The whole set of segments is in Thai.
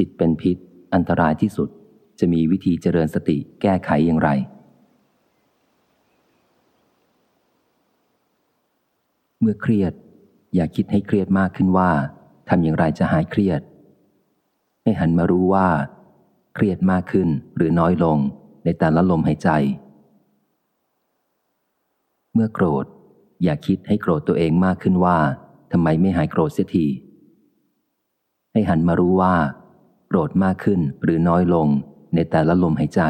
จิตเป็นพิษ อันตรายที่สุด จะมีวิธีเจริญสติแก้ไขอย่างไร เมื่อเครียด อย่าคิดให้เครียดมากขึ้นว่าทำอย่างไรจะหายเครียด ให้หันมารู้ว่า เครียดมากขึ้นหรือน้อยลงในแต่ละลมหายใจ เมื่อโกรธ อย่าคิดให้โกรธตัวเองมากขึ้นว่าทำไมไม่หายโกรธเสียทีให้หันมารู้ว่า โกรธมากขึ้นหรือน้อยลงในแต่ละลมหายใจ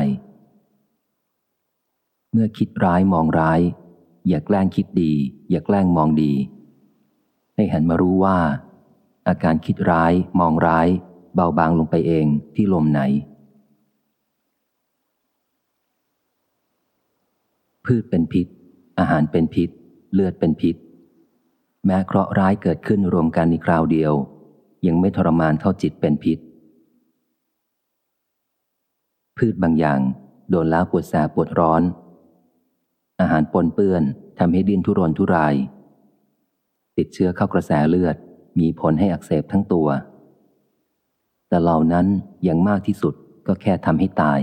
เมื่อคิดร้ายมองร้าย อย่าแกล้งคิดดี อย่าแกล้งมองดี ให้หันมารู้ว่า อาการคิดร้ายมองร้าย เบาบางลงไปเองที่ลมไหน พืชเป็นพิษ อาหารเป็นพิษ เลือดเป็นพิษ แม้เคราะห์ร้ายเกิดขึ้นรวมกันในคราวเดียว ยังไม่ทรมานเท่าจิตเป็นพิษ พืชบางอย่าง โดนแล้วปวดแสบปวดร้อน อาหารปนเปื้อนทำให้ดินทุรนทุราย ติดเชื้อเข้ากระแสเลือด มีผลให้อักเสบทั้งตัว แต่เหล่านั้นยังมากที่สุดก็แค่ทำให้ตาย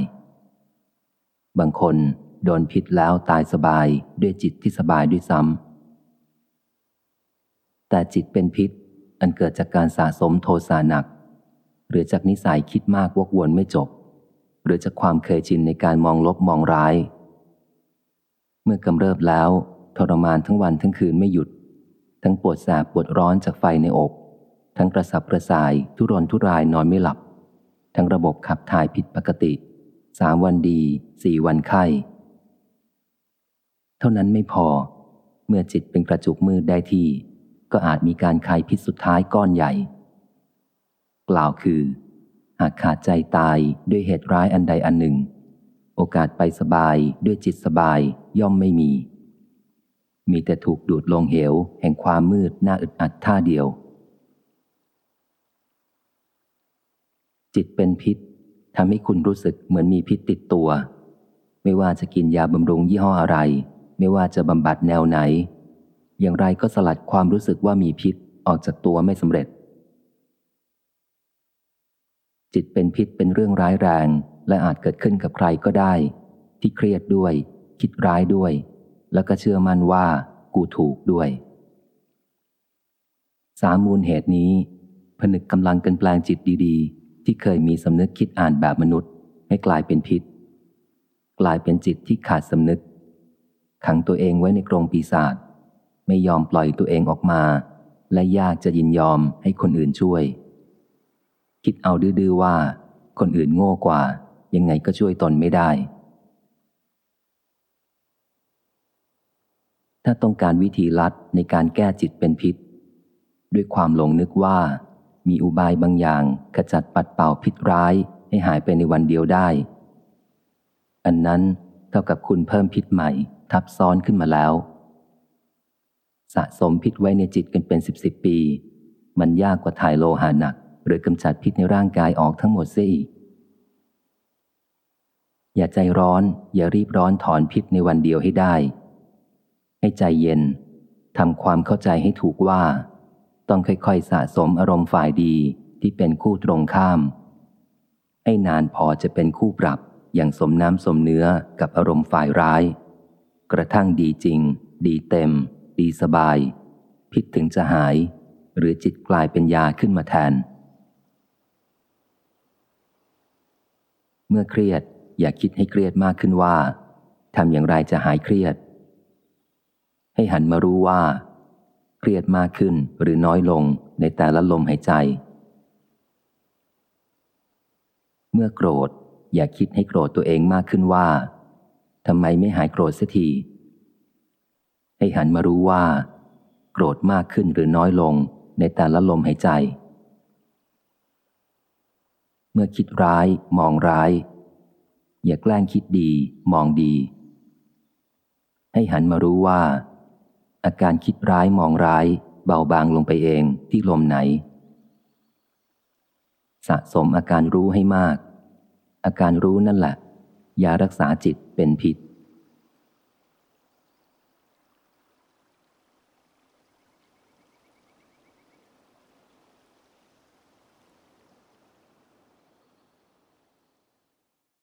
บางคนโดนพิษแล้วตายสบายด้วยจิตที่สบายด้วยซ้ำแต่จิตเป็นพิษอันเกิดจากการสะสมโทสะหนัก หรือจากนิสัยคิดมากวกวนไม่จบ หรือจากความเคยชินในการมองลบมองร้าย เมื่อกำเริบแล้ว ทรมานทั้งวันทั้งคืนไม่หยุด ทั้งปวดแสบปวดร้อนจากไฟในอก ทั้งกระสับกระส่ายทุรนทุรายนอนไม่หลับ ทั้งระบบขับถ่ายผิดปกติสามวันดีสี่วันไข้ เท่านั้นไม่พอ เมื่อจิตเป็นกระจุกมืดได้ที่ ก็อาจมีการคายพิษสุดท้ายก้อนใหญ่ กล่าวคือ หากขาดใจตายด้วยเหตุร้ายอันใดอันหนึ่ง โอกาสไปสบายด้วยจิตสบายย่อมไม่มี มีแต่ถูกดูดลงเหว แห่งความมืดน่าอึดอัดท่าเดียว จิตเป็นพิษทำให้คุณรู้สึกเหมือนมีพิษติดตัว ไม่ว่าจะกินยาบำรุงยี่ห้ออะไร ไม่ว่าจะบำบัดแนวไหน อย่างไรก็สลัดความรู้สึกว่ามีพิษออกจากตัวไม่สำเร็จ จิตเป็นพิษเป็นเรื่องร้ายแรง และอาจเกิดขึ้นกับใครก็ได้ ที่เครียดด้วย คิดร้ายด้วย แล้วก็เชื่อมั่นว่า กูถูกด้วย สามูลเหตุนี้ ผนึกกำลังกันแปลงจิตดีๆ ที่เคยมีสำนึกคิดอ่านแบบมนุษย์ ให้กลายเป็นพิษ กลายเป็นจิตที่ขาดสำนึก ขังตัวเองไว้ในกรงปีศาจไม่ยอมปล่อยตัวเองออกมา และยากจะยินยอมให้คนอื่นช่วย คิดเอาดื้อว่า คนอื่นโง่กว่า ยังไงก็ช่วยตนไม่ได้ ถ้าต้องการวิธีลัดในการแก้จิตเป็นพิษ ด้วยความหลงนึกว่า มีอุบายบางอย่างขจัดปัดเป่าพิษร้ายให้หายไปในวันเดียวได้ อันนั้นเท่ากับคุณเพิ่มพิษใหม่ ทับซ้อนขึ้นมาแล้ว สะสมพิษไว้ในจิตกันเป็นสิบสิบปี มันยากกว่าถ่ายโลหะหนัก หรือกำจัดพิษในร่างกายออกทั้งหมดเสียอีก อย่าใจร้อน อย่ารีบร้อนถอนพิษในวันเดียวให้ได้ ให้ใจเย็นทำความเข้าใจให้ถูกว่า ต้องค่อยๆสะสมอารมณ์ฝ่ายดีที่เป็นคู่ตรงข้าม ให้นานพอจะเป็นคู่ปรับอย่างสมน้ำสมเนื้อกับอารมณ์ฝ่ายร้าย กระทั่งดีจริง ดีเต็ม ดีสบาย พิษถึงจะหาย หรือจิตกลายเป็นยาขึ้นมาแทน เมื่อเครียดอย่าคิดให้เครียดมากขึ้นว่าทำอย่างไรจะหายเครียด ให้หันมารู้ว่า เครียดมากขึ้นหรือน้อยลงในแต่ละลมหายใจ เมื่อโกรธอย่าคิดให้โกรธตัวเองมากขึ้นว่าทำไมไม่หายโกรธสียทีให้หันมารู้ว่า โกรธมากขึ้นหรือน้อยลงในแต่ละลมหายใจ มื่อคิดร้าย มองร้าย อย่าแกล้งคิดดี มองดี ให้หันมารู้ว่า อาการคิดร้ายมองร้าย เบาบางลงไปเองที่ลมไหน สะสมอาการรู้ให้มาก อาการรู้นั่นแหละยารักษาจิตเป็นพิษ